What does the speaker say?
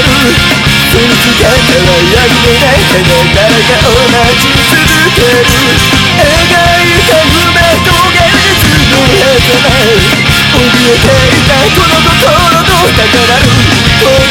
その姿はやりめないけど誰か同じ続ける。描いた夢と現実の狭間怯えていたこの心の宝るの